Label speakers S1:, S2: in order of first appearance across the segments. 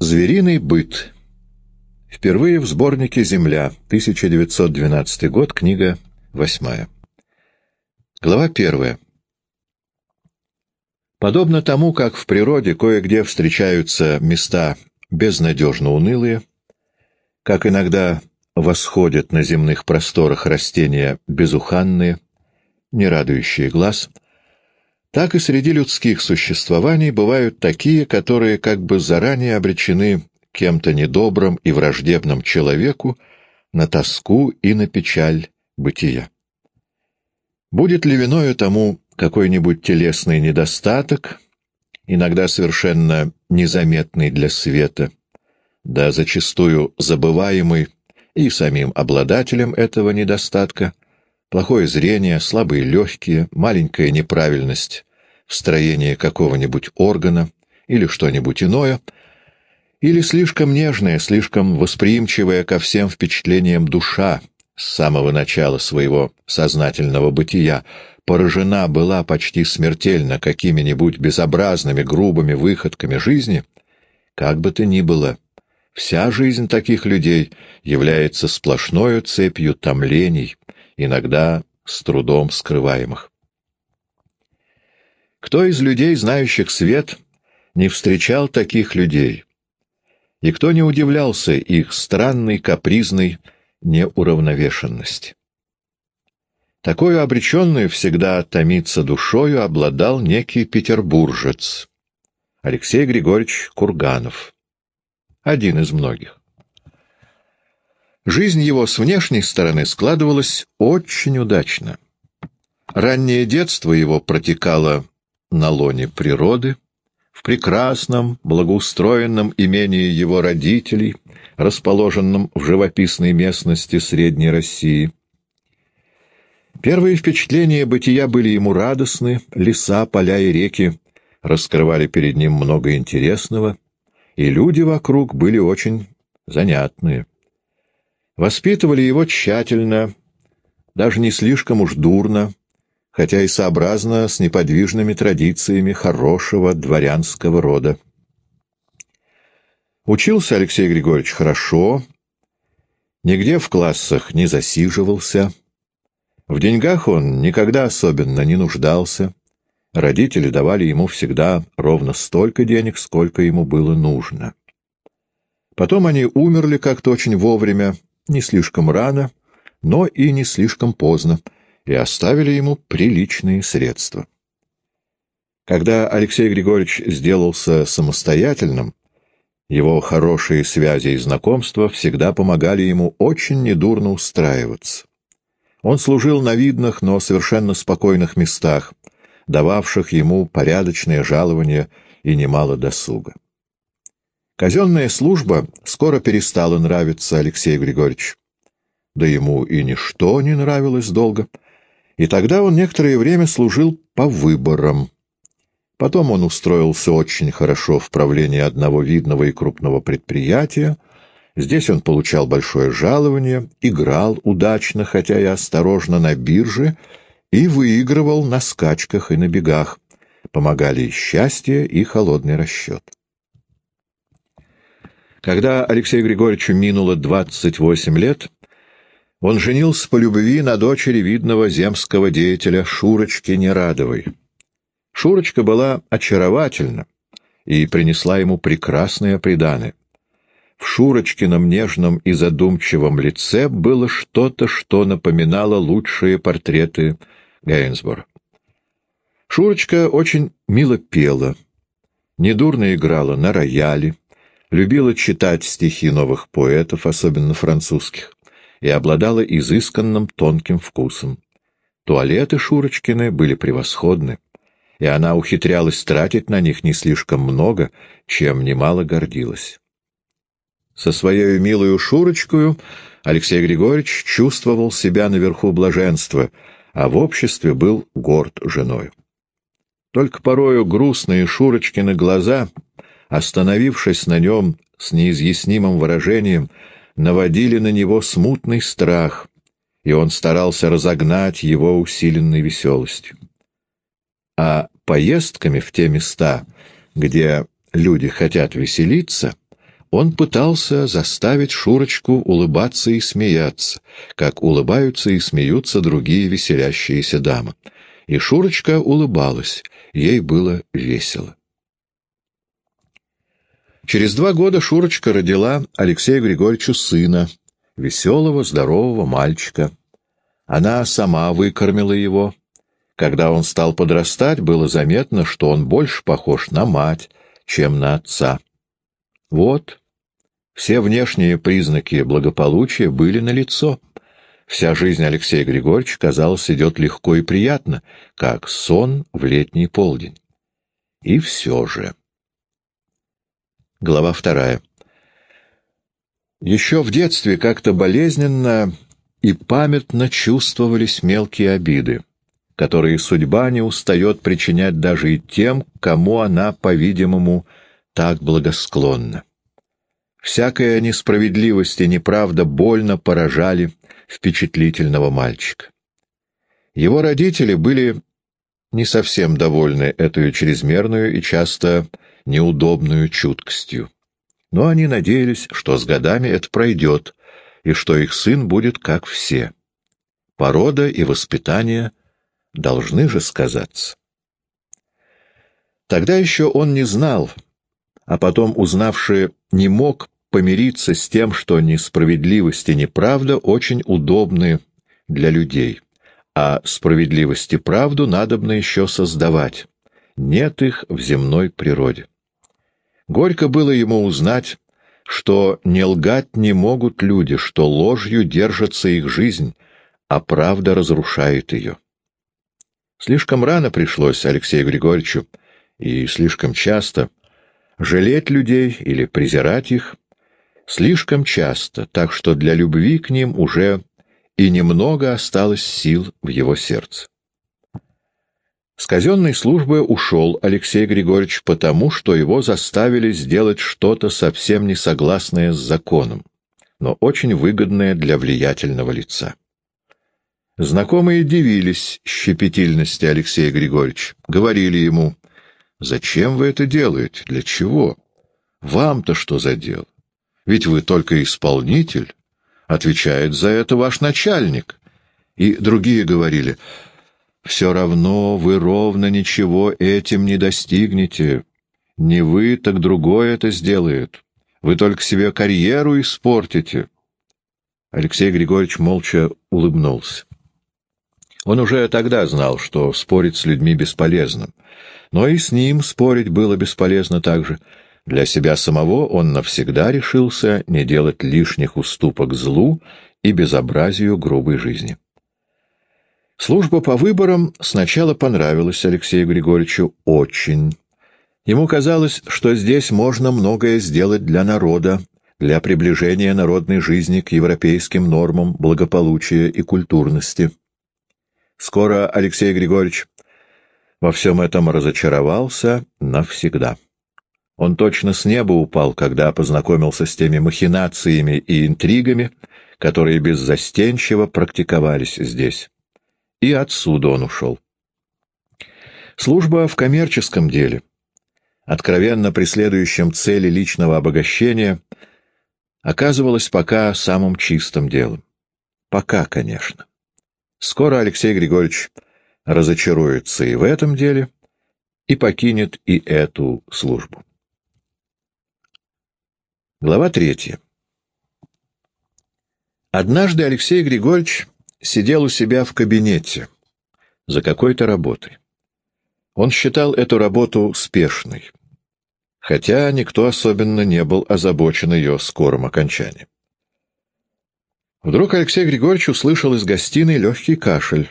S1: Звериный быт. Впервые в сборнике «Земля», 1912 год, книга 8. Глава 1. Подобно тому, как в природе кое-где встречаются места безнадежно унылые, как иногда восходят на земных просторах растения безуханные, не радующие глаз — так и среди людских существований бывают такие, которые как бы заранее обречены кем-то недобрым и враждебным человеку на тоску и на печаль бытия. Будет ли виною тому какой-нибудь телесный недостаток, иногда совершенно незаметный для света, да зачастую забываемый и самим обладателем этого недостатка, плохое зрение, слабые легкие, маленькая неправильность в строении какого-нибудь органа или что-нибудь иное, или слишком нежная, слишком восприимчивая ко всем впечатлениям душа с самого начала своего сознательного бытия поражена была почти смертельно какими-нибудь безобразными, грубыми выходками жизни, как бы то ни было, вся жизнь таких людей является сплошною цепью томлений, иногда с трудом скрываемых. Кто из людей, знающих свет, не встречал таких людей? И кто не удивлялся их странной, капризной неуравновешенности? Такую обреченную всегда томиться душою обладал некий петербуржец, Алексей Григорьевич Курганов, один из многих. Жизнь его с внешней стороны складывалась очень удачно. Раннее детство его протекало на лоне природы, в прекрасном, благоустроенном имении его родителей, расположенном в живописной местности Средней России. Первые впечатления бытия были ему радостны, леса, поля и реки раскрывали перед ним много интересного, и люди вокруг были очень занятные. Воспитывали его тщательно, даже не слишком уж дурно, хотя и сообразно с неподвижными традициями хорошего дворянского рода. Учился Алексей Григорьевич хорошо, нигде в классах не засиживался, в деньгах он никогда особенно не нуждался, родители давали ему всегда ровно столько денег, сколько ему было нужно. Потом они умерли как-то очень вовремя, не слишком рано, но и не слишком поздно, и оставили ему приличные средства. Когда Алексей Григорьевич сделался самостоятельным, его хорошие связи и знакомства всегда помогали ему очень недурно устраиваться. Он служил на видных, но совершенно спокойных местах, дававших ему порядочное жалование и немало досуга. Казенная служба скоро перестала нравиться Алексею Григорьевичу. Да ему и ничто не нравилось долго — и тогда он некоторое время служил по выборам. Потом он устроился очень хорошо в правлении одного видного и крупного предприятия. Здесь он получал большое жалование, играл удачно, хотя и осторожно, на бирже и выигрывал на скачках и на бегах. Помогали и счастье, и холодный расчет. Когда Алексею Григорьевичу минуло 28 лет, он женился по любви на дочери видного земского деятеля Шурочки Нерадовой. Шурочка была очаровательна и принесла ему прекрасное преданы. В Шурочкином нежном и задумчивом лице было что-то, что напоминало лучшие портреты Гейнсбора. Шурочка очень мило пела, недурно играла на рояле, любила читать стихи новых поэтов, особенно французских и обладала изысканным тонким вкусом. Туалеты Шурочкины были превосходны, и она ухитрялась тратить на них не слишком много, чем немало гордилась. Со своей милою Шурочкою Алексей Григорьевич чувствовал себя наверху блаженства, а в обществе был горд женою. Только порою грустные Шурочкины глаза, остановившись на нем с неизъяснимым выражением, наводили на него смутный страх, и он старался разогнать его усиленной веселостью. А поездками в те места, где люди хотят веселиться, он пытался заставить Шурочку улыбаться и смеяться, как улыбаются и смеются другие веселящиеся дамы. И Шурочка улыбалась, ей было весело. Через два года Шурочка родила Алексею Григорьевичу сына, веселого, здорового мальчика. Она сама выкормила его. Когда он стал подрастать, было заметно, что он больше похож на мать, чем на отца. Вот, все внешние признаки благополучия были налицо. Вся жизнь Алексея Григорьевича, казалось, идет легко и приятно, как сон в летний полдень. И все же... Глава вторая. Еще в детстве как-то болезненно и памятно чувствовались мелкие обиды, которые судьба не устает причинять даже и тем, кому она, по-видимому, так благосклонна. Всякая несправедливость и неправда больно поражали впечатлительного мальчика. Его родители были не совсем довольны этой чрезмерную и часто неудобную чуткостью. Но они надеялись, что с годами это пройдет, и что их сын будет как все. Порода и воспитание должны же сказаться. Тогда еще он не знал, а потом, узнавший, не мог помириться с тем, что несправедливость и неправда очень удобны для людей, а справедливость и правду надобно еще создавать. Нет их в земной природе. Горько было ему узнать, что не лгать не могут люди, что ложью держится их жизнь, а правда разрушает ее. Слишком рано пришлось Алексею Григорьевичу, и слишком часто, жалеть людей или презирать их, слишком часто, так что для любви к ним уже и немного осталось сил в его сердце. С казенной службы ушел Алексей Григорьевич потому, что его заставили сделать что-то совсем не согласное с законом, но очень выгодное для влиятельного лица. Знакомые дивились щепетильности Алексея Григорьевича, говорили ему, «Зачем вы это делаете? Для чего? Вам-то что за дело? Ведь вы только исполнитель, отвечает за это ваш начальник». И другие говорили, все равно вы ровно ничего этим не достигнете. Не вы, так другой это сделает. Вы только себе карьеру испортите. Алексей Григорьевич молча улыбнулся. Он уже тогда знал, что спорить с людьми бесполезно. Но и с ним спорить было бесполезно также. Для себя самого он навсегда решился не делать лишних уступок злу и безобразию грубой жизни. Служба по выборам сначала понравилась Алексею Григорьевичу очень. Ему казалось, что здесь можно многое сделать для народа, для приближения народной жизни к европейским нормам благополучия и культурности. Скоро Алексей Григорьевич во всем этом разочаровался навсегда. Он точно с неба упал, когда познакомился с теми махинациями и интригами, которые беззастенчиво практиковались здесь и отсюда он ушел. Служба в коммерческом деле, откровенно преследующем цели личного обогащения, оказывалась пока самым чистым делом. Пока, конечно. Скоро Алексей Григорьевич разочаруется и в этом деле, и покинет и эту службу. Глава третья. Однажды Алексей Григорьевич сидел у себя в кабинете за какой-то работой. Он считал эту работу спешной, хотя никто особенно не был озабочен ее скорым окончанием. Вдруг Алексей Григорьевич услышал из гостиной легкий кашель.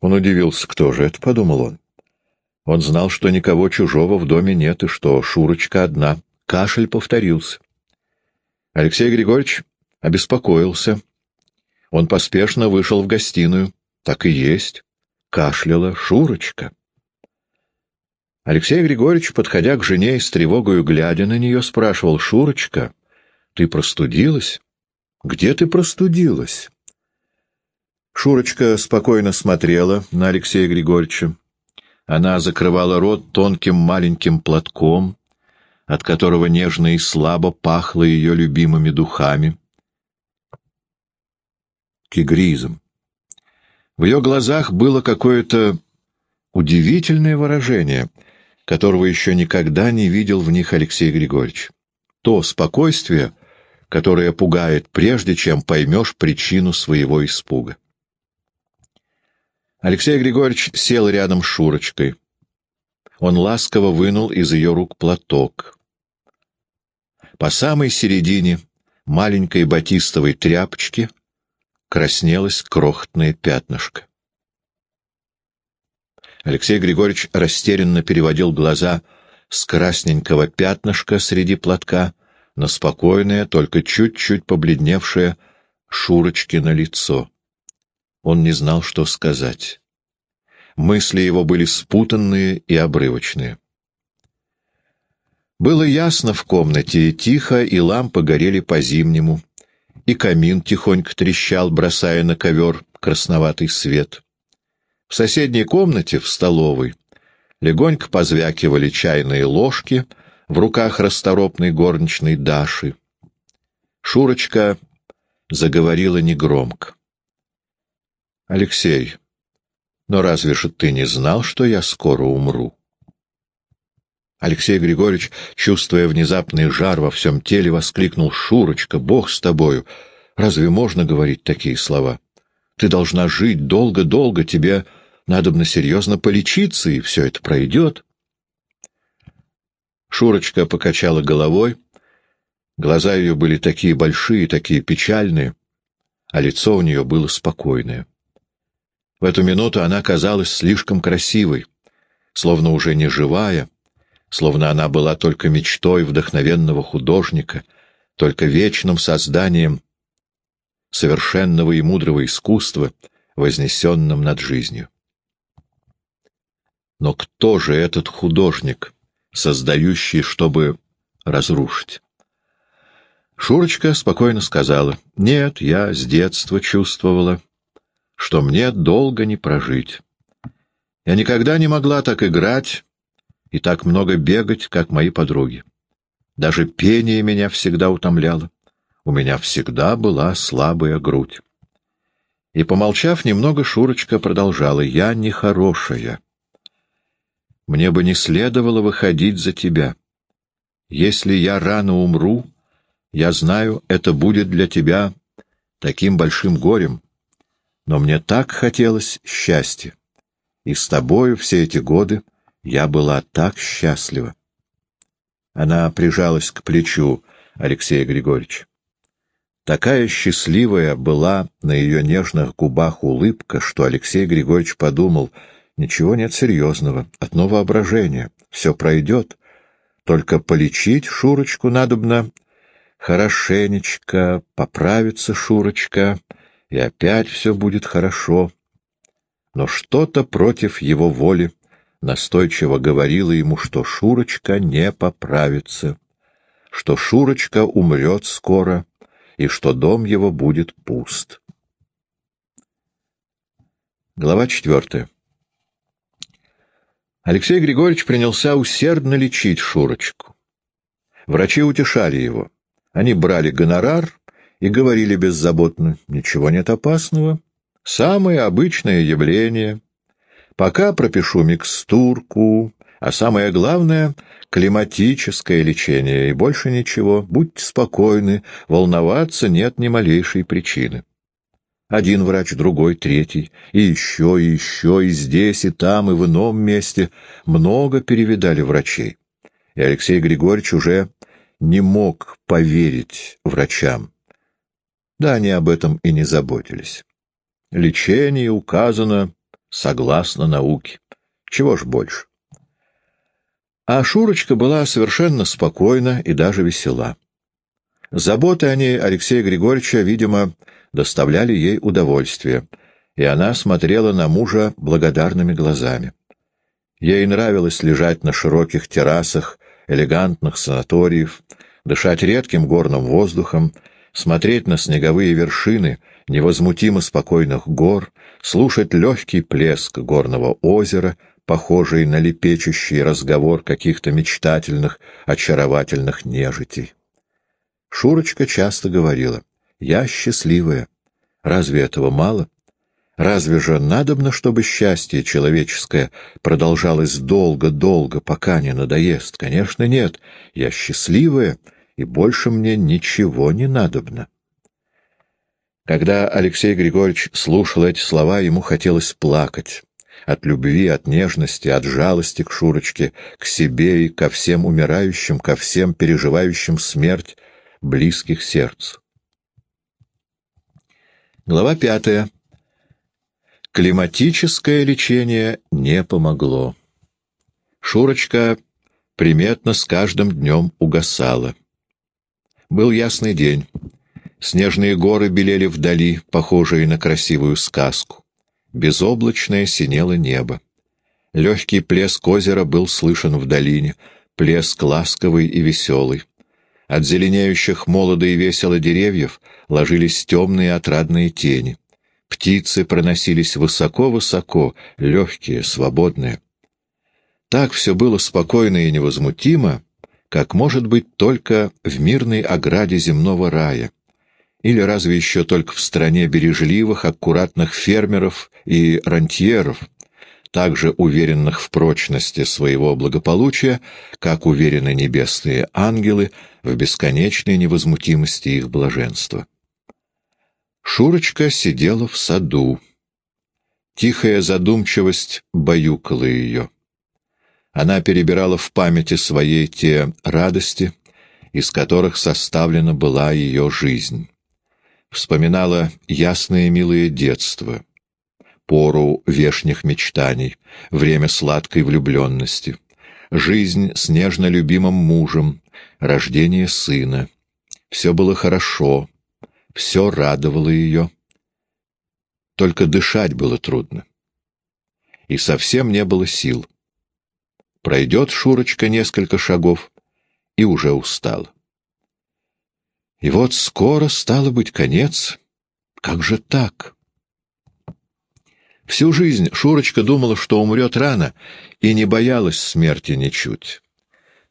S1: Он удивился, кто же это, подумал он. Он знал, что никого чужого в доме нет и что Шурочка одна. Кашель повторился. Алексей Григорьевич обеспокоился, он поспешно вышел в гостиную. Так и есть. Кашляла Шурочка. Алексей Григорьевич, подходя к жене и с тревогою глядя на нее, спрашивал, «Шурочка, ты простудилась? Где ты простудилась?» Шурочка спокойно смотрела на Алексея Григорьевича. Она закрывала рот тонким маленьким платком, от которого нежно и слабо пахло ее любимыми духами. Кигризом. В ее глазах было какое-то удивительное выражение, которого еще никогда не видел в них Алексей Григорьевич. То спокойствие, которое пугает, прежде чем поймешь причину своего испуга. Алексей Григорьевич сел рядом с Шурочкой. Он ласково вынул из ее рук платок. По самой середине маленькой батистовой тряпочки краснелось крохотное пятнышко. Алексей Григорьевич растерянно переводил глаза с красненького пятнышка среди платка на спокойное, только чуть-чуть побледневшее Шурочкино лицо. Он не знал, что сказать. Мысли его были спутанные и обрывочные. Было ясно в комнате, тихо, и лампы горели по-зимнему, и камин тихонько трещал, бросая на ковер красноватый свет. В соседней комнате, в столовой, легонько позвякивали чайные ложки в руках расторопной горничной Даши. Шурочка заговорила негромко. «Алексей, но разве же ты не знал, что я скоро умру?» Алексей Григорьевич, чувствуя внезапный жар во всем теле, воскликнул «Шурочка, Бог с тобою! Разве можно говорить такие слова? Ты должна жить долго-долго, тебе надобно серьезно полечиться, и все это пройдет». Шурочка покачала головой. Глаза ее были такие большие, такие печальные, а лицо у нее было спокойное. В эту минуту она казалась слишком красивой, словно уже не живая, словно она была только мечтой вдохновенного художника, только вечным созданием совершенного и мудрого искусства, вознесенным над жизнью. Но кто же этот художник, создающий, чтобы разрушить? Шурочка спокойно сказала, «Нет, я с детства чувствовала, что мне долго не прожить. Я никогда не могла так играть и так много бегать, как мои подруги. Даже пение меня всегда утомляло. У меня всегда была слабая грудь. И, помолчав немного, Шурочка продолжала. «Я нехорошая. Мне бы не следовало выходить за тебя. Если я рано умру, я знаю, это будет для тебя таким большим горем. Но мне так хотелось счастья. И с тобою все эти годы я была так счастлива. Она прижалась к плечу Алексея Григорьевича. Такая счастливая была на ее нежных губах улыбка, что Алексей Григорьевич подумал, ничего нет серьезного, одно воображение, все пройдет, только полечить Шурочку надобно хорошенечко, поправиться Шурочка, и опять все будет хорошо. Но что-то против его воли настойчиво говорило ему, что Шурочка не поправится, что Шурочка умрет скоро и что дом его будет пуст. Глава четвертая. Алексей Григорьевич принялся усердно лечить Шурочку. Врачи утешали его. Они брали гонорар и говорили беззаботно, ничего нет опасного, самое обычное явление. Пока пропишу микстурку, а самое главное — климатическое лечение, и больше ничего. Будьте спокойны, волноваться нет ни малейшей причины. Один врач, другой, третий, и еще, и еще, и здесь, и там, и в ином месте. Много перевидали врачей. И Алексей Григорьевич уже не мог поверить врачам. Да они об этом и не заботились. Лечение указано согласно науке. Чего ж больше? А Шурочка была совершенно спокойна и даже весела. Заботы о ней Алексея Григорьевича, видимо, доставляли ей удовольствие, и она смотрела на мужа благодарными глазами. Ей нравилось лежать на широких террасах элегантных санаториев, дышать редким горным воздухом, смотреть на снеговые вершины невозмутимо спокойных гор, слушать легкий плеск горного озера, похожий на лепечущий разговор каких-то мечтательных, очаровательных нежитей. Шурочка часто говорила, «Я счастливая. Разве этого мало? Разве же надобно, чтобы счастье человеческое продолжалось долго-долго, пока не надоест? Конечно, нет. Я счастливая, и больше мне ничего не надобно». Когда Алексей Григорьевич слушал эти слова, ему хотелось плакать. От любви, от нежности, от жалости к Шурочке, к себе и ко всем умирающим, ко всем переживающим смерть близких сердцу. Глава пятая. Климатическое лечение не помогло. Шурочка приметно с каждым днем угасала. Был ясный день. Снежные горы белели вдали, похожие на красивую сказку. Безоблачное синело небо. Легкий плеск озера был слышен в долине, плеск ласковый и веселый. От зеленеющих молодо и весело деревьев ложились темные отрадные тени. Птицы проносились высоко-высоко, легкие, свободные. Так все было спокойно и невозмутимо, как может быть только в мирной ограде земного рая, или разве еще только в стране бережливых, аккуратных фермеров и рантьеров, также уверенных в прочности своего благополучия, как уверены небесные ангелы в бесконечной невозмутимости их блаженства. Шурочка сидела в саду. Тихая задумчивость баюкала ее. Она перебирала в памяти своей те радости, из которых составлена была ее жизнь вспоминала ясное милое детство, пору вешних мечтаний, время сладкой влюбленности, жизнь с нежно любимым мужем, рождение сына. Все было хорошо, все радовало ее. Только дышать было трудно. И совсем не было сил. Пройдет Шурочка несколько шагов и уже устала. И вот скоро стало быть конец. Как же так? Всю жизнь Шурочка думала, что умрет рано, и не боялась смерти ничуть.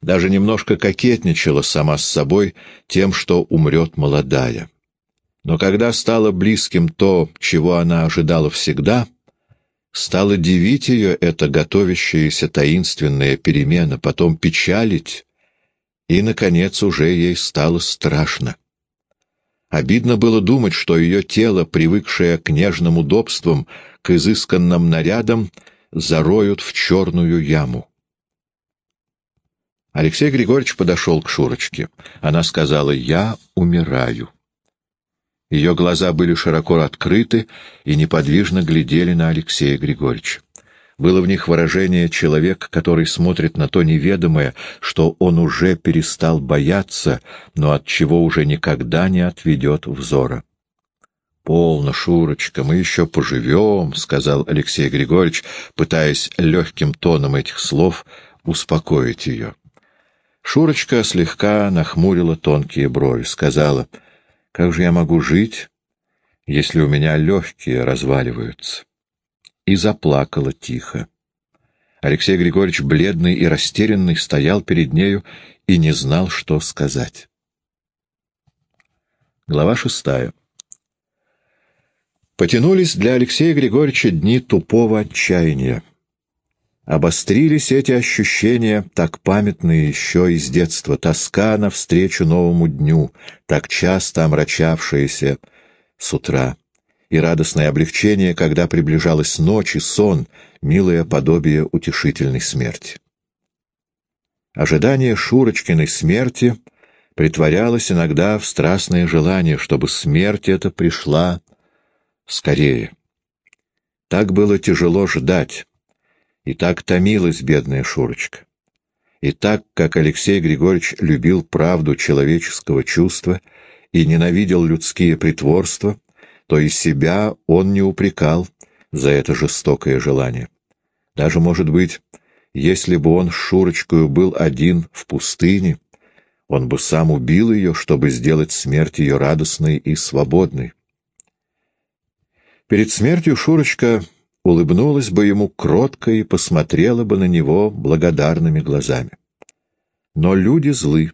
S1: Даже немножко кокетничала сама с собой тем, что умрет молодая. Но когда стало близким то, чего она ожидала всегда, стало дивить ее эта готовящаяся таинственная перемена, потом печалить, и, наконец, уже ей стало страшно. Обидно было думать, что ее тело, привыкшее к нежным удобствам, к изысканным нарядам, зароют в черную яму. Алексей Григорьевич подошел к Шурочке. Она сказала «Я умираю». Ее глаза были широко открыты и неподвижно глядели на Алексея Григорьевича. Было в них выражение человека, который смотрит на то неведомое, что он уже перестал бояться, но от чего уже никогда не отведет взора. «Полно, Шурочка, мы еще поживем», — сказал Алексей Григорьевич, пытаясь легким тоном этих слов успокоить ее. Шурочка слегка нахмурила тонкие брови, сказала, «Как же я могу жить, если у меня легкие разваливаются?» и заплакала тихо. Алексей Григорьевич, бледный и растерянный, стоял перед нею и не знал, что сказать. Глава шестая. Потянулись для Алексея Григорьевича дни тупого отчаяния. Обострились эти ощущения, так памятные еще из детства, тоска навстречу новому дню, так часто омрачавшаяся с утра и радостное облегчение, когда приближалась ночь и сон, милое подобие утешительной смерти. Ожидание Шурочкиной смерти притворялось иногда в страстное желание, чтобы смерть эта пришла скорее. Так было тяжело ждать, и так томилась бедная Шурочка. И так, как Алексей Григорьевич любил правду человеческого чувства и ненавидел людские притворства, то и себя он не упрекал за это жестокое желание. Даже, может быть, если бы он с Шурочкой был один в пустыне, он бы сам убил ее, чтобы сделать смерть ее радостной и свободной. Перед смертью Шурочка улыбнулась бы ему кротко и посмотрела бы на него благодарными глазами. Но люди злы.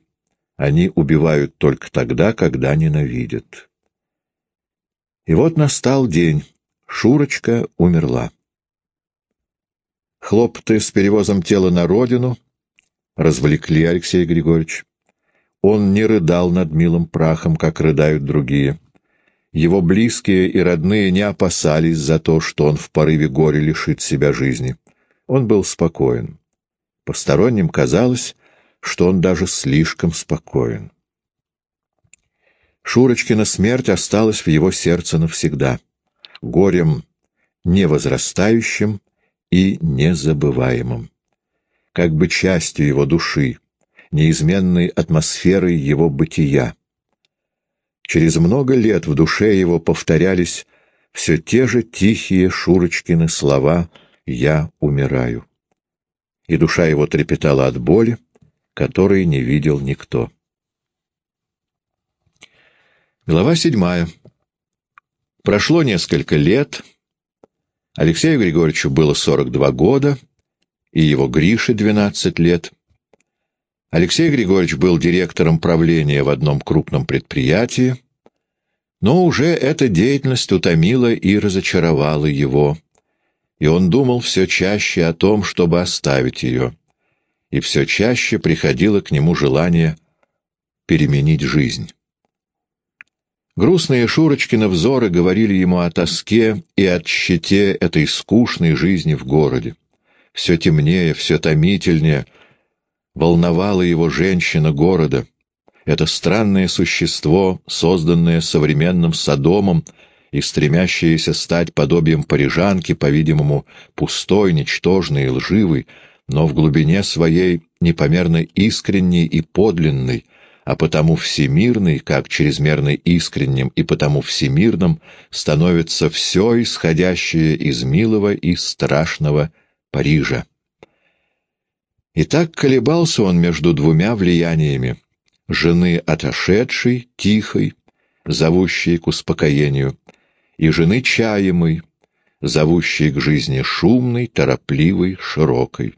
S1: Они убивают только тогда, когда ненавидят. И вот настал день. Шурочка умерла. Хлопоты с перевозом тела на родину развлекли Алексея Григорьевича. Он не рыдал над милым прахом, как рыдают другие. Его близкие и родные не опасались за то, что он в порыве горя лишит себя жизни. Он был спокоен. Посторонним казалось, что он даже слишком спокоен. Шурочкина смерть осталась в его сердце навсегда, горем невозрастающим и незабываемым, как бы частью его души, неизменной атмосферой его бытия. Через много лет в душе его повторялись все те же тихие Шурочкины слова «Я умираю». И душа его трепетала от боли, которой не видел никто. Глава седьмая. Прошло несколько лет. Алексею Григорьевичу было 42 года, и его Грише 12 лет. Алексей Григорьевич был директором правления в одном крупном предприятии, но уже эта деятельность утомила и разочаровала его, и он думал все чаще о том, чтобы оставить ее, и все чаще приходило к нему желание переменить жизнь. Грустные Шурочкины взоры говорили ему о тоске и о щите этой скучной жизни в городе. Все темнее, все томительнее — волновала его женщина города, это странное существо, созданное современным Содомом и стремящееся стать подобием парижанки, по-видимому, пустой, ничтожной и лживой, но в глубине своей непомерно искренней и подлинной, а потому всемирной, как чрезмерно искренним и потому всемирным, становится все исходящее из милого и страшного Парижа. И так колебался он между двумя влияниями — жены отошедшей, тихой, зовущей к успокоению, и жены чаемой, зовущей к жизни шумной, торопливой, широкой.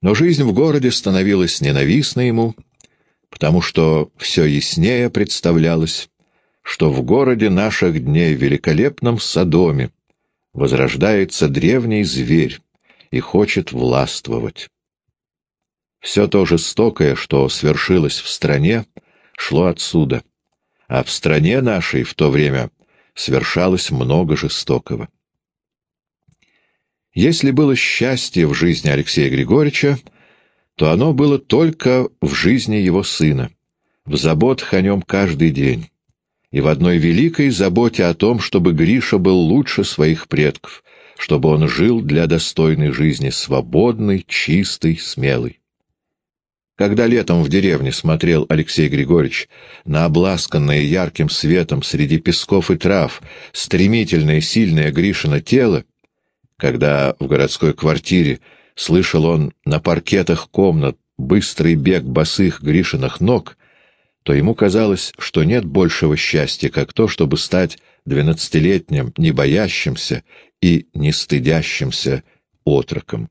S1: Но жизнь в городе становилась ненавистной ему, потому что все яснее представлялось, что в городе наших дней, великолепном Содоме, возрождается древний зверь, и хочет властвовать. Все то жестокое, что свершилось в стране, шло отсюда, а в стране нашей в то время свершалось много жестокого. Если было счастье в жизни Алексея Григорьевича, то оно было только в жизни его сына, в заботах о нем каждый день, и в одной великой заботе о том, чтобы Гриша был лучше своих предков, чтобы он жил для достойной жизни, свободной, чистой, смелой. Когда летом в деревне смотрел Алексей Григорьевич на обласканное ярким светом среди песков и трав стремительное сильное Гришино тело, когда в городской квартире слышал он на паркетах комнат быстрый бег босых Гришиных ног, то ему казалось, что нет большего счастья, как то, чтобы стать двенадцатилетним, не боящимся и не стыдящимся отроком.